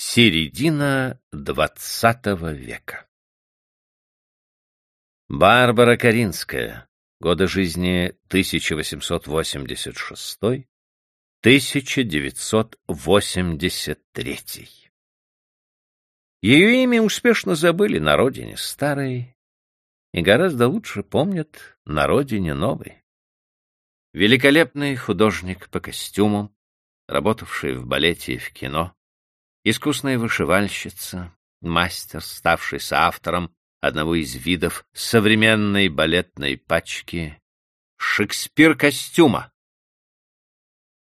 Середина двадцатого века Барбара Каринская. Годы жизни 1886-1983. Ее имя успешно забыли на родине старой и гораздо лучше помнят на родине новой. Великолепный художник по костюмам, работавший в балете и в кино, искусная вышивальщица, мастер, ставший соавтором одного из видов современной балетной пачки «Шекспир костюма».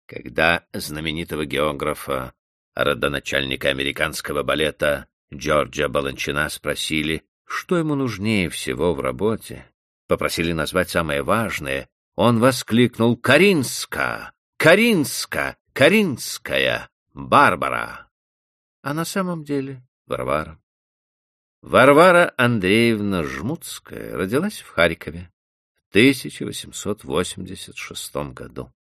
Когда знаменитого географа, родоначальника американского балета Джорджа Баланчина спросили, что ему нужнее всего в работе, попросили назвать самое важное, он воскликнул «Каринска! Каринска! Каринская! Барбара!» А на самом деле Варвара. Варвара Андреевна Жмутская родилась в Харькове в 1886 году.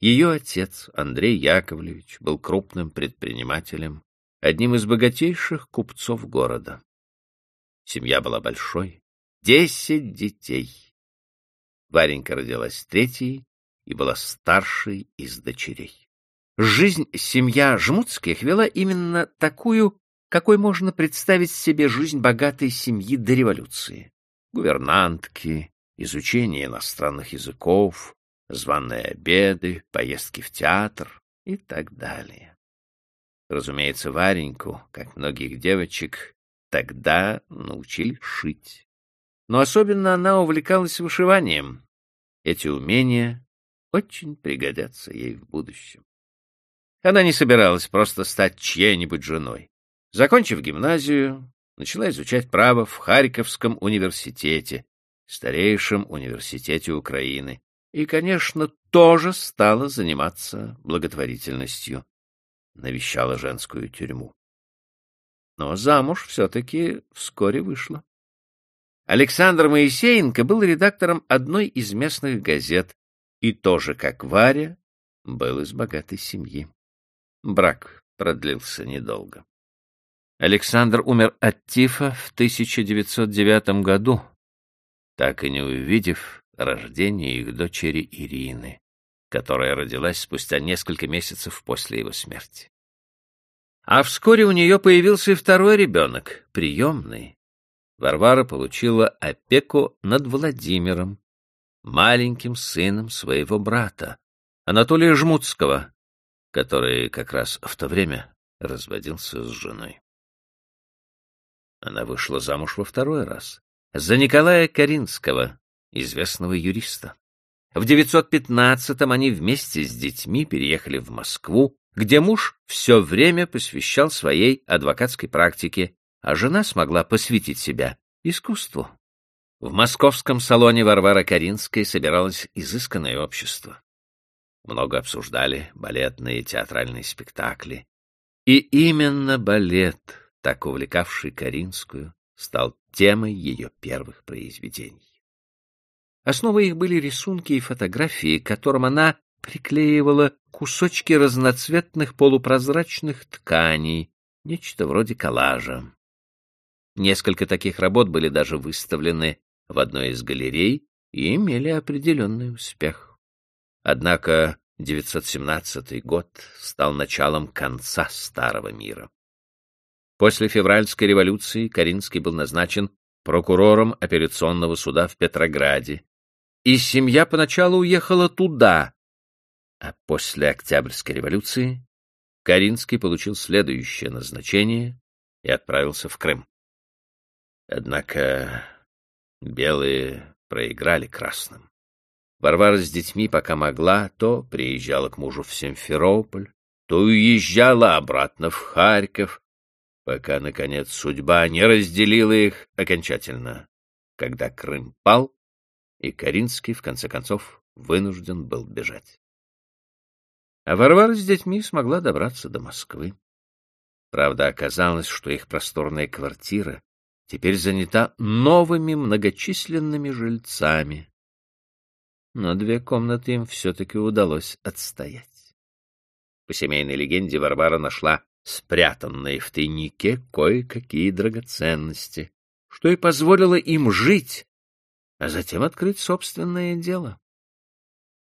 Ее отец, Андрей Яковлевич, был крупным предпринимателем, одним из богатейших купцов города. Семья была большой, десять детей. Варенька родилась третьей и была старшей из дочерей. Жизнь семья Жмутских вела именно такую, какой можно представить себе жизнь богатой семьи до революции. Гувернантки, изучение иностранных языков, званые обеды, поездки в театр и так далее. Разумеется, Вареньку, как многих девочек, тогда научили шить. Но особенно она увлекалась вышиванием. Эти умения очень пригодятся ей в будущем. Она не собиралась просто стать чьей-нибудь женой. Закончив гимназию, начала изучать право в Харьковском университете, старейшем университете Украины, и, конечно, тоже стала заниматься благотворительностью. Навещала женскую тюрьму. Но замуж все-таки вскоре вышла. Александр Моисеенко был редактором одной из местных газет и тоже, как Варя, был из богатой семьи. Брак продлился недолго. Александр умер от тифа в 1909 году, так и не увидев рождения их дочери Ирины, которая родилась спустя несколько месяцев после его смерти. А вскоре у нее появился и второй ребенок, приемный. Варвара получила опеку над Владимиром, маленьким сыном своего брата, Анатолия Жмутского, который как раз в то время разводился с женой. Она вышла замуж во второй раз за Николая Каринского, известного юриста. В 915-м они вместе с детьми переехали в Москву, где муж все время посвящал своей адвокатской практике, а жена смогла посвятить себя искусству. В московском салоне Варвара Каринской собиралось изысканное общество много обсуждали балетные и театральные спектакли. И именно балет, так увлекавший Каринскую, стал темой ее первых произведений. Основой их были рисунки и фотографии, к которым она приклеивала кусочки разноцветных полупрозрачных тканей, нечто вроде коллажа. Несколько таких работ были даже выставлены в одной из галерей и имели определенный успех. Однако 917 год стал началом конца Старого мира. После февральской революции Каринский был назначен прокурором операционного суда в Петрограде, и семья поначалу уехала туда, а после Октябрьской революции Каринский получил следующее назначение и отправился в Крым. Однако белые проиграли красным. Варвара с детьми, пока могла, то приезжала к мужу в Симферополь, то уезжала обратно в Харьков, пока, наконец, судьба не разделила их окончательно, когда Крым пал, и Каринский, в конце концов, вынужден был бежать. А Варвара с детьми смогла добраться до Москвы. Правда, оказалось, что их просторная квартира теперь занята новыми многочисленными жильцами, но две комнаты им все-таки удалось отстоять. По семейной легенде Варвара нашла спрятанные в тайнике кое-какие драгоценности, что и позволило им жить, а затем открыть собственное дело.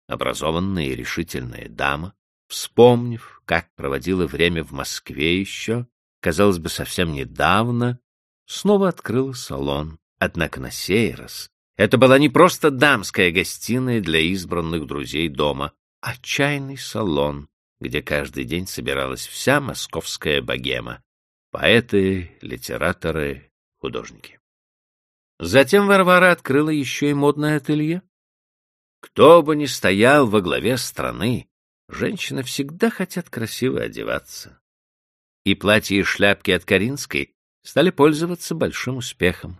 Образованная и решительная дама, вспомнив, как проводила время в Москве еще, казалось бы, совсем недавно, снова открыла салон. Однако на сей раз это была не просто дамская гостиная для избранных друзей дома, а чайный салон, где каждый день собиралась вся московская богема — поэты, литераторы, художники. Затем Варвара открыла еще и модное ателье. Кто бы ни стоял во главе страны, женщины всегда хотят красиво одеваться. И платья и шляпки от Каринской стали пользоваться большим успехом.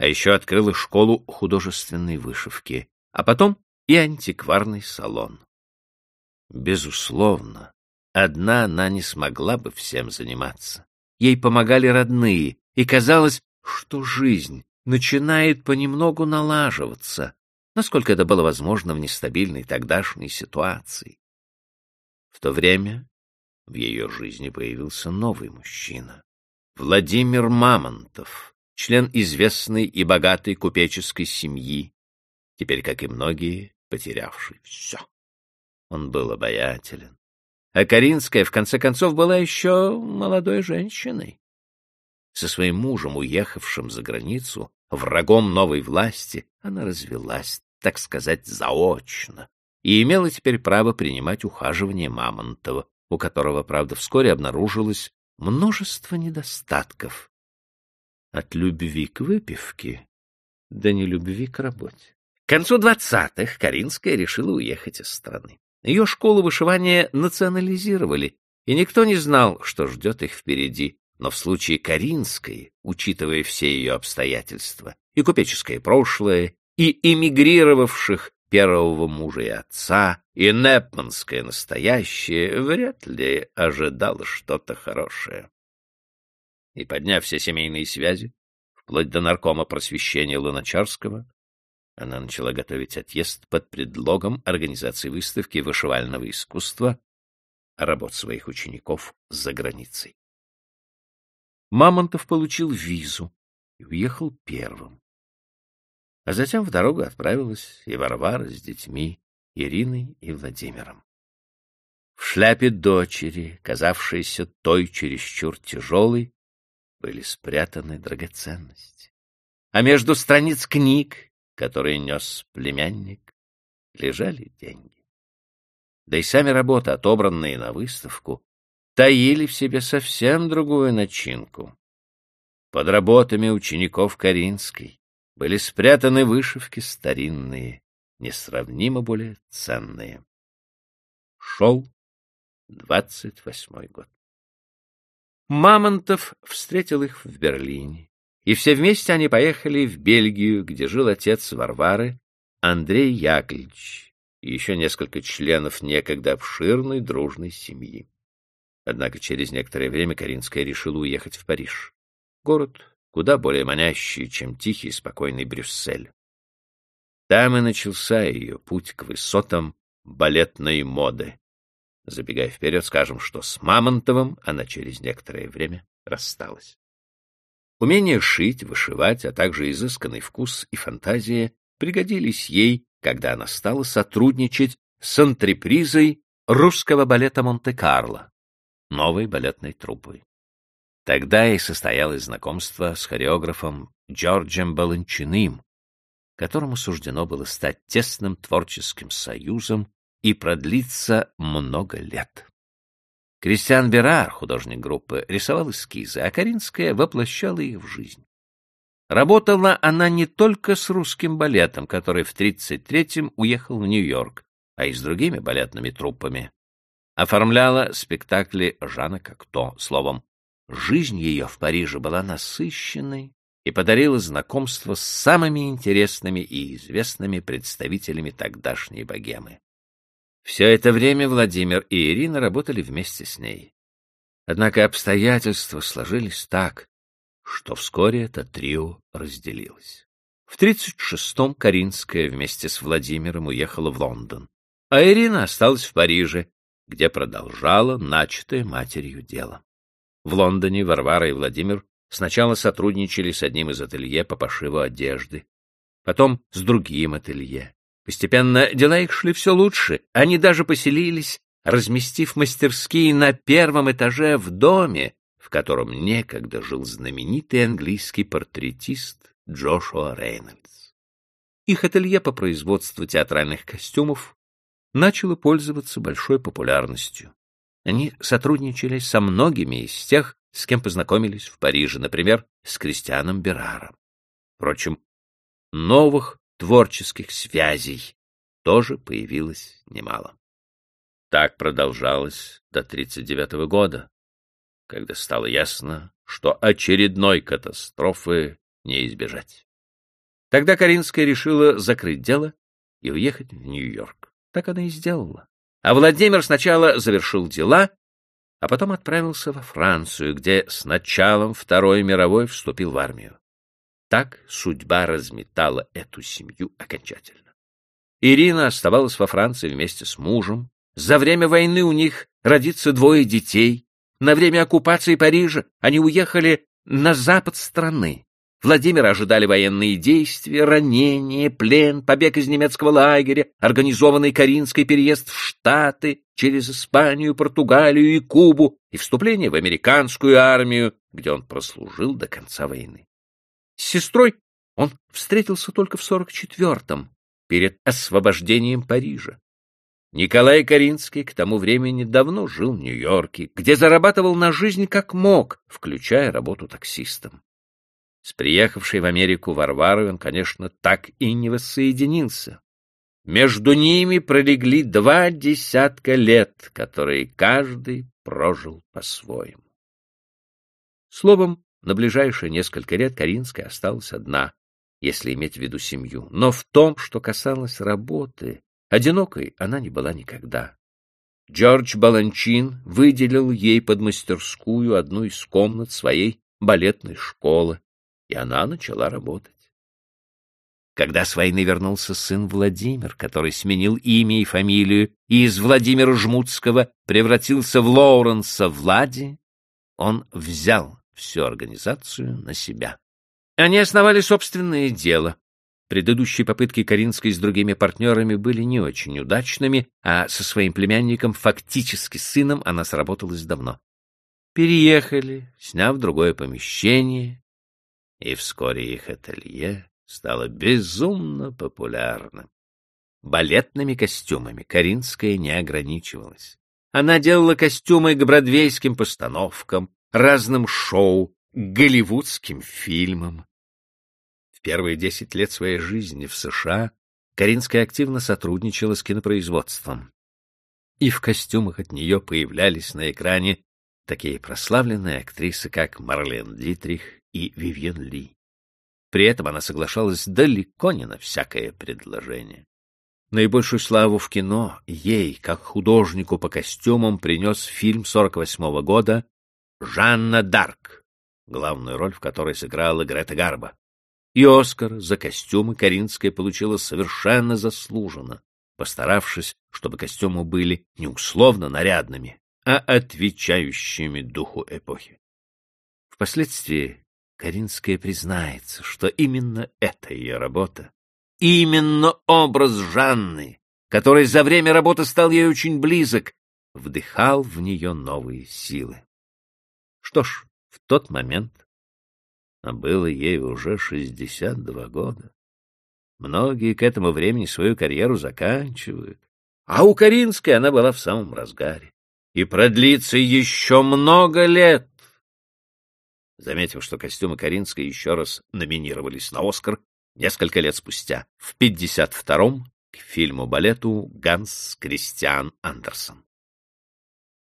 А еще открыла школу художественной вышивки, а потом и антикварный салон. Безусловно, одна она не смогла бы всем заниматься. Ей помогали родные, и казалось, что жизнь начинает понемногу налаживаться, насколько это было возможно в нестабильной тогдашней ситуации. В то время в ее жизни появился новый мужчина — Владимир Мамонтов, член известной и богатой купеческой семьи, теперь, как и многие, потерявший все. Он был обаятелен. А Каринская, в конце концов, была еще молодой женщиной. Со своим мужем, уехавшим за границу, врагом новой власти, она развелась, так сказать, заочно, и имела теперь право принимать ухаживание Мамонтова, у которого, правда, вскоре обнаружилось множество недостатков. От любви к выпивке до нелюбви к работе. К концу двадцатых Каринская решила уехать из страны. Ее школу вышивания национализировали, и никто не знал, что ждет их впереди. Но в случае Каринской, учитывая все ее обстоятельства, и купеческое прошлое, и эмигрировавших первого мужа и отца, и непманское настоящее, вряд ли ожидала что-то хорошее. И подняв все семейные связи, вплоть до наркома просвещения Луначарского, она начала готовить отъезд под предлогом организации выставки вышивального искусства работ своих учеников за границей. Мамонтов получил визу и уехал первым. А затем в дорогу отправилась и Варвара с детьми, Ириной и Владимиром. В шляпе дочери, казавшейся той чересчур тяжелой, были спрятаны драгоценности. А между страниц книг который нес племянник, лежали деньги. Да и сами работы, отобранные на выставку, таили в себе совсем другую начинку. Под работами учеников Каринской были спрятаны вышивки старинные, несравнимо более ценные. Шел двадцать восьмой год. Мамонтов встретил их в Берлине и все вместе они поехали в Бельгию, где жил отец Варвары, Андрей Яковлевич, и еще несколько членов некогда обширной дружной семьи. Однако через некоторое время Каринская решила уехать в Париж. Город куда более манящий, чем тихий и спокойный Брюссель. Там и начался ее путь к высотам балетной моды. Забегая вперед, скажем, что с Мамонтовым она через некоторое время рассталась. Умение шить, вышивать, а также изысканный вкус и фантазия пригодились ей, когда она стала сотрудничать с антрепризой русского балета Монте-Карло, новой балетной труппой. Тогда и состоялось знакомство с хореографом Джорджем Баланчиным, которому суждено было стать тесным творческим союзом и продлиться много лет. Кристиан Берар, художник группы, рисовал эскизы, а Каринская воплощала их в жизнь. Работала она не только с русским балетом, который в 33-м уехал в Нью-Йорк, а и с другими балетными труппами. Оформляла спектакли Жана Кокто. Словом, жизнь ее в Париже была насыщенной и подарила знакомство с самыми интересными и известными представителями тогдашней богемы. Все это время Владимир и Ирина работали вместе с ней. Однако обстоятельства сложились так, что вскоре это трио разделилось. В 36-м Каринская вместе с Владимиром уехала в Лондон, а Ирина осталась в Париже, где продолжала начатое матерью дело. В Лондоне Варвара и Владимир сначала сотрудничали с одним из ателье по пошиву одежды, потом с другим ателье. Постепенно дела их шли все лучше. Они даже поселились, разместив мастерские на первом этаже в доме, в котором некогда жил знаменитый английский портретист Джошуа Рейнольдс. Их ателье по производству театральных костюмов начало пользоваться большой популярностью. Они сотрудничали со многими из тех, с кем познакомились в Париже, например, с Кристианом Бераром. Впрочем, новых творческих связей тоже появилось немало. Так продолжалось до 1939 года, когда стало ясно, что очередной катастрофы не избежать. Тогда Каринская решила закрыть дело и уехать в Нью-Йорк. Так она и сделала. А Владимир сначала завершил дела, а потом отправился во Францию, где с началом Второй мировой вступил в армию. Так судьба разметала эту семью окончательно. Ирина оставалась во Франции вместе с мужем. За время войны у них родится двое детей. На время оккупации Парижа они уехали на запад страны. Владимира ожидали военные действия, ранения, плен, побег из немецкого лагеря, организованный Каринский переезд в Штаты, через Испанию, Португалию и Кубу и вступление в американскую армию, где он прослужил до конца войны. С сестрой он встретился только в 44-м, перед освобождением Парижа. Николай Каринский к тому времени давно жил в Нью-Йорке, где зарабатывал на жизнь как мог, включая работу таксистом. С приехавшей в Америку Варварой он, конечно, так и не воссоединился. Между ними пролегли два десятка лет, которые каждый прожил по-своему. Словом, на ближайшие несколько лет Каринская осталась одна, если иметь в виду семью. Но в том, что касалось работы, одинокой она не была никогда. Джордж Баланчин выделил ей под мастерскую одну из комнат своей балетной школы, и она начала работать. Когда с войны вернулся сын Владимир, который сменил имя и фамилию, и из Владимира Жмутского превратился в Лоуренса Влади, он взял всю организацию на себя. Они основали собственное дело. Предыдущие попытки Каринской с другими партнерами были не очень удачными, а со своим племянником, фактически сыном, она сработалась давно. Переехали, сняв другое помещение, и вскоре их ателье стало безумно популярным. Балетными костюмами Каринская не ограничивалась. Она делала костюмы к бродвейским постановкам, разным шоу, голливудским фильмам. В первые десять лет своей жизни в США Каринская активно сотрудничала с кинопроизводством. И в костюмах от нее появлялись на экране такие прославленные актрисы, как Марлен Дитрих и Вивьен Ли. При этом она соглашалась далеко не на всякое предложение. Наибольшую славу в кино ей, как художнику по костюмам, принес фильм 48 -го года Жанна Дарк, главную роль в которой сыграла Грета Гарба. И Оскар за костюмы Каринская получила совершенно заслуженно, постаравшись, чтобы костюмы были не условно нарядными, а отвечающими духу эпохи. Впоследствии Каринская признается, что именно эта ее работа, именно образ Жанны, который за время работы стал ей очень близок, вдыхал в нее новые силы. Что ж, в тот момент, а было ей уже 62 года, многие к этому времени свою карьеру заканчивают, а у Каринской она была в самом разгаре и продлится еще много лет. Заметив, что костюмы Каринской еще раз номинировались на «Оскар», несколько лет спустя, в 52-м, к фильму-балету «Ганс Кристиан Андерсон».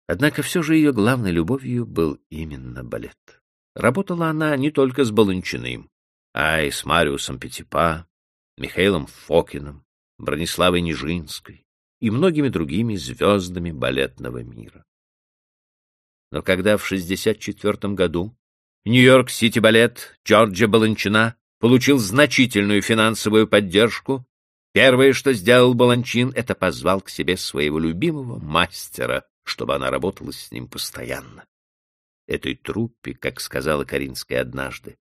Однако все же ее главной любовью был именно балет. Работала она не только с Баланчиным, а и с Мариусом Петипа, Михаилом Фокиным, Брониславой Нижинской и многими другими звездами балетного мира. Но когда в 64 году Нью-Йорк-Сити балет Джорджа Баланчина получил значительную финансовую поддержку, Первое, что сделал Баланчин, это позвал к себе своего любимого мастера, чтобы она работала с ним постоянно. Этой труппе, как сказала Каринская однажды,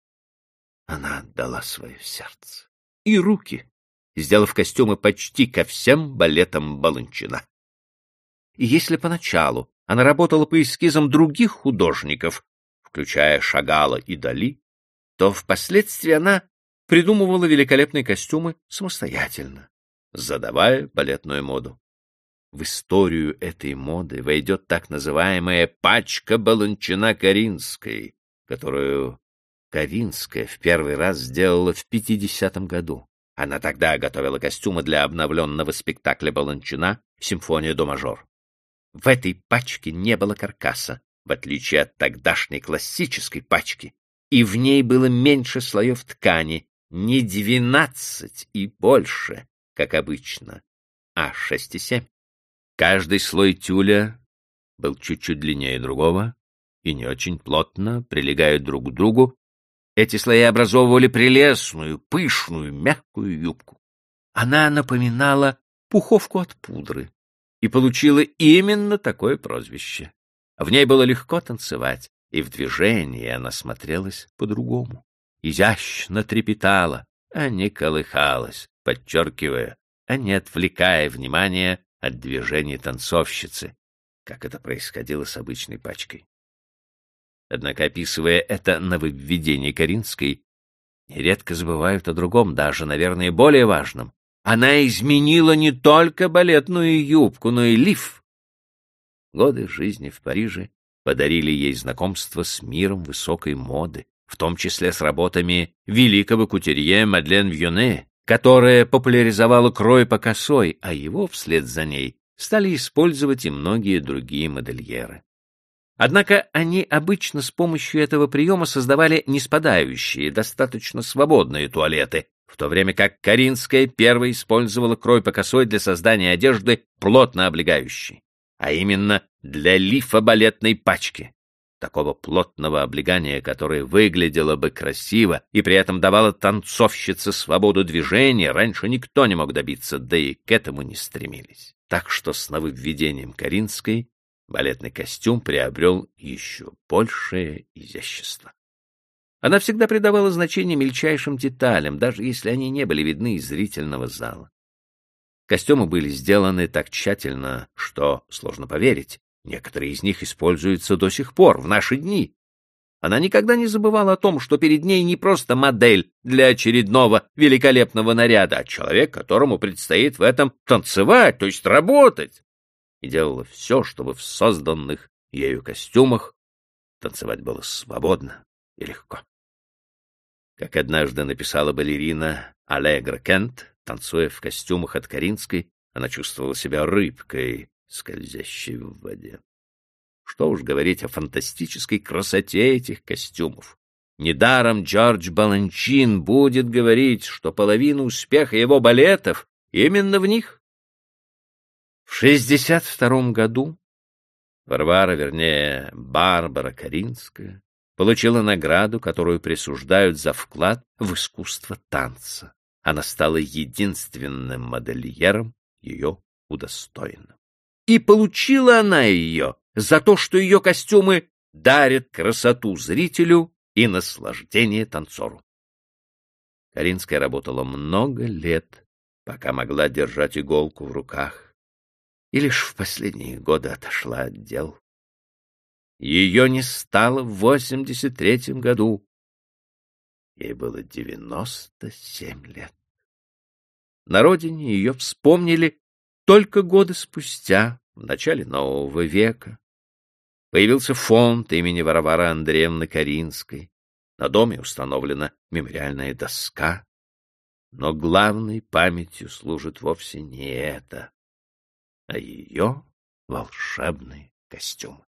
она отдала свое сердце и руки, сделав костюмы почти ко всем балетам Баланчина. И если поначалу она работала по эскизам других художников, включая Шагала и Дали, то впоследствии она придумывала великолепные костюмы самостоятельно, задавая балетную моду. В историю этой моды войдет так называемая пачка Баланчина Каринской, которую Каринская в первый раз сделала в 50-м году. Она тогда готовила костюмы для обновленного спектакля Баланчина «Симфония до мажор». В этой пачке не было каркаса, в отличие от тогдашней классической пачки, и в ней было меньше слоев ткани, не двенадцать и больше, как обычно, а шесть и семь. Каждый слой тюля был чуть-чуть длиннее другого и не очень плотно прилегают друг к другу. Эти слои образовывали прелестную, пышную, мягкую юбку. Она напоминала пуховку от пудры и получила именно такое прозвище. В ней было легко танцевать, и в движении она смотрелась по-другому изящно трепетала, а не колыхалась, подчеркивая, а не отвлекая внимание от движений танцовщицы, как это происходило с обычной пачкой. Однако, описывая это нововведение Каринской, нередко забывают о другом, даже, наверное, более важном. Она изменила не только балетную юбку, но и лиф. Годы жизни в Париже подарили ей знакомство с миром высокой моды, в том числе с работами великого кутюрье Мадлен Вьюне, которая популяризовала крой по косой, а его вслед за ней стали использовать и многие другие модельеры. Однако они обычно с помощью этого приема создавали неспадающие, достаточно свободные туалеты, в то время как Каринская первой использовала крой по косой для создания одежды плотно облегающей, а именно для лифа балетной пачки такого плотного облегания, которое выглядело бы красиво и при этом давало танцовщице свободу движения, раньше никто не мог добиться, да и к этому не стремились. Так что с нововведением Каринской балетный костюм приобрел еще большее изящество. Она всегда придавала значение мельчайшим деталям, даже если они не были видны из зрительного зала. Костюмы были сделаны так тщательно, что, сложно поверить, Некоторые из них используются до сих пор, в наши дни. Она никогда не забывала о том, что перед ней не просто модель для очередного великолепного наряда, а человек, которому предстоит в этом танцевать, то есть работать. И делала все, чтобы в созданных ею костюмах танцевать было свободно и легко. Как однажды написала балерина Аллегра Кент, танцуя в костюмах от Каринской, она чувствовала себя рыбкой, скользящей в воде. Что уж говорить о фантастической красоте этих костюмов. Недаром Джордж Баланчин будет говорить, что половина успеха его балетов именно в них. В 62 году Варвара, вернее, Барбара Каринская, получила награду, которую присуждают за вклад в искусство танца. Она стала единственным модельером ее удостоенным. И получила она ее за то, что ее костюмы дарят красоту зрителю и наслаждение танцору. Каринская работала много лет, пока могла держать иголку в руках, и лишь в последние годы отошла от дел. Ее не стало в 83-м году. Ей было 97 лет. На родине ее вспомнили только годы спустя, в начале нового века, появился фонд имени Варвары Андреевны Каринской. На доме установлена мемориальная доска. Но главной памятью служит вовсе не это, а ее волшебный костюм.